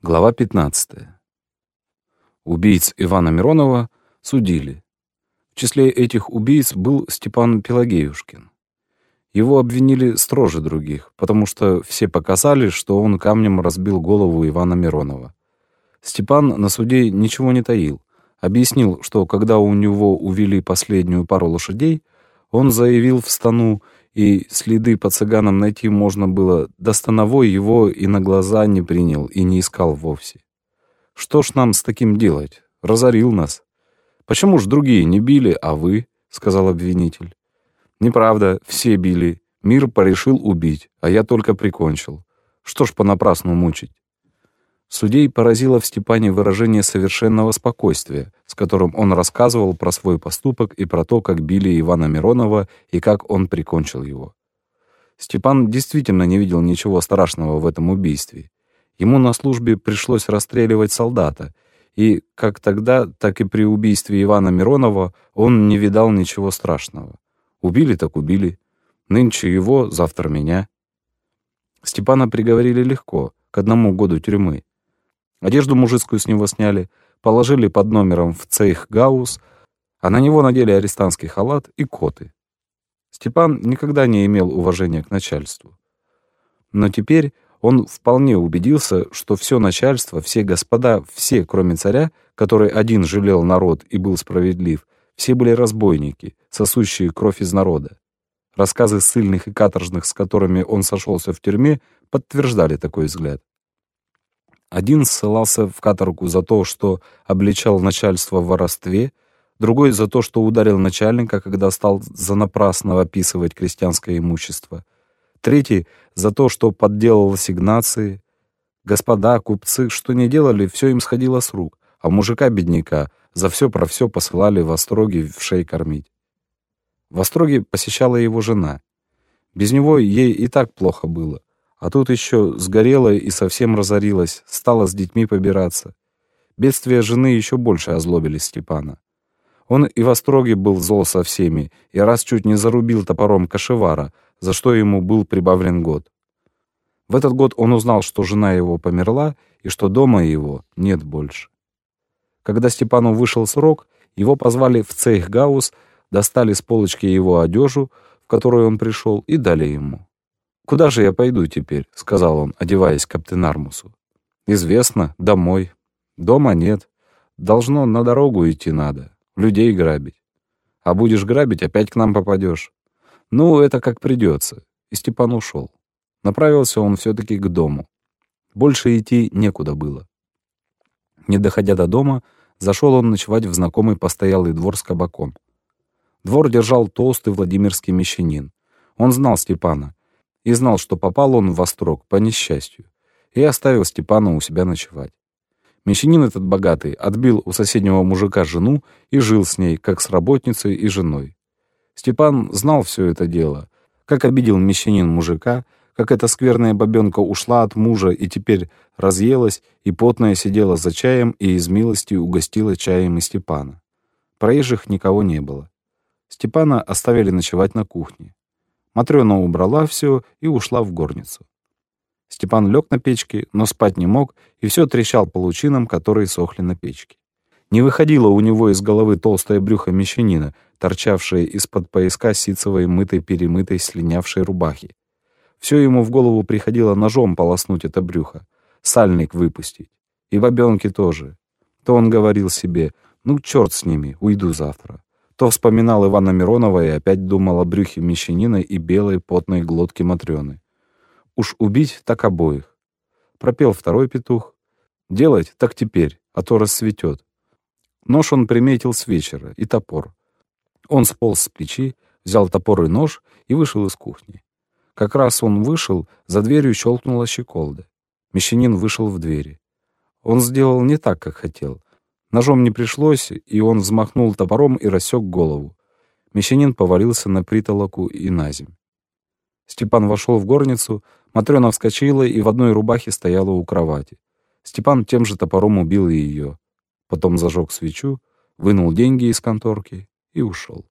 Глава 15. Убийц Ивана Миронова судили. В числе этих убийц был Степан Пелагеюшкин. Его обвинили строже других, потому что все показали, что он камнем разбил голову Ивана Миронова. Степан на суде ничего не таил. Объяснил, что когда у него увели последнюю пару лошадей, он заявил в стану, и следы по цыганам найти можно было, да становой его и на глаза не принял, и не искал вовсе. Что ж нам с таким делать? Разорил нас. Почему ж другие не били, а вы? — сказал обвинитель. Неправда, все били. Мир порешил убить, а я только прикончил. Что ж понапрасну мучить? Судей поразило в Степане выражение совершенного спокойствия, с которым он рассказывал про свой поступок и про то, как били Ивана Миронова и как он прикончил его. Степан действительно не видел ничего страшного в этом убийстве. Ему на службе пришлось расстреливать солдата, и как тогда, так и при убийстве Ивана Миронова он не видал ничего страшного. Убили так убили. Нынче его, завтра меня. Степана приговорили легко, к одному году тюрьмы. Одежду мужицкую с него сняли, положили под номером в цейх Гаус, а на него надели арестантский халат и коты. Степан никогда не имел уважения к начальству. Но теперь он вполне убедился, что все начальство, все господа, все, кроме царя, который один жалел народ и был справедлив, все были разбойники, сосущие кровь из народа. Рассказы ссыльных и каторжных, с которыми он сошелся в тюрьме, подтверждали такой взгляд. Один ссылался в каторгу за то, что обличал начальство в воровстве, другой за то, что ударил начальника, когда стал занапрасно описывать крестьянское имущество, третий за то, что подделал ассигнации. Господа, купцы, что не делали, все им сходило с рук, а мужика-бедняка за все про все посылали в Остроги в шей кормить. В Остроге посещала его жена. Без него ей и так плохо было. А тут еще сгорела и совсем разорилась, стала с детьми побираться. Бедствия жены еще больше озлобили Степана. Он и в Остроге был зол со всеми, и раз чуть не зарубил топором кошевара, за что ему был прибавлен год. В этот год он узнал, что жена его померла, и что дома его нет больше. Когда Степану вышел срок, его позвали в цех Гаус, достали с полочки его одежу, в которую он пришел, и дали ему. «Куда же я пойду теперь?» — сказал он, одеваясь к Каптенармусу. «Известно, домой. Дома нет. Должно на дорогу идти надо, людей грабить. А будешь грабить, опять к нам попадешь. Ну, это как придется». И Степан ушел. Направился он все-таки к дому. Больше идти некуда было. Не доходя до дома, зашел он ночевать в знакомый постоялый двор с кабаком. Двор держал толстый Владимирский мещанин. Он знал Степана и знал, что попал он в острог по несчастью, и оставил Степана у себя ночевать. Мещанин этот богатый отбил у соседнего мужика жену и жил с ней, как с работницей и женой. Степан знал все это дело, как обидел мещанин мужика, как эта скверная бабенка ушла от мужа и теперь разъелась и потная сидела за чаем и из милости угостила чаем и Степана. Проезжих никого не было. Степана оставили ночевать на кухне. Матрена убрала все и ушла в горницу. Степан лег на печке, но спать не мог и все трещал по лучинам, которые сохли на печке. Не выходило у него из головы толстое брюхо мещанина, торчавшее из-под пояска ситцевой мытой-перемытой слинявшей рубахи. Все ему в голову приходило ножом полоснуть это брюхо, сальник выпустить. И бабенки тоже. То он говорил себе, ну черт с ними, уйду завтра то вспоминал Ивана Миронова и опять думал о брюхе мещанина и белой потной глотке Матрёны. Уж убить так обоих. Пропел второй петух. Делать так теперь, а то рассветет. Нож он приметил с вечера и топор. Он сполз с плечи, взял топор и нож и вышел из кухни. Как раз он вышел, за дверью щелкнула щеколда. Мещанин вышел в двери. Он сделал не так, как хотел. Ножом не пришлось, и он взмахнул топором и рассек голову. Мещанин повалился на притолоку и на земь. Степан вошел в горницу, Матрена вскочила и в одной рубахе стояла у кровати. Степан тем же топором убил ее. Потом зажег свечу, вынул деньги из конторки и ушел.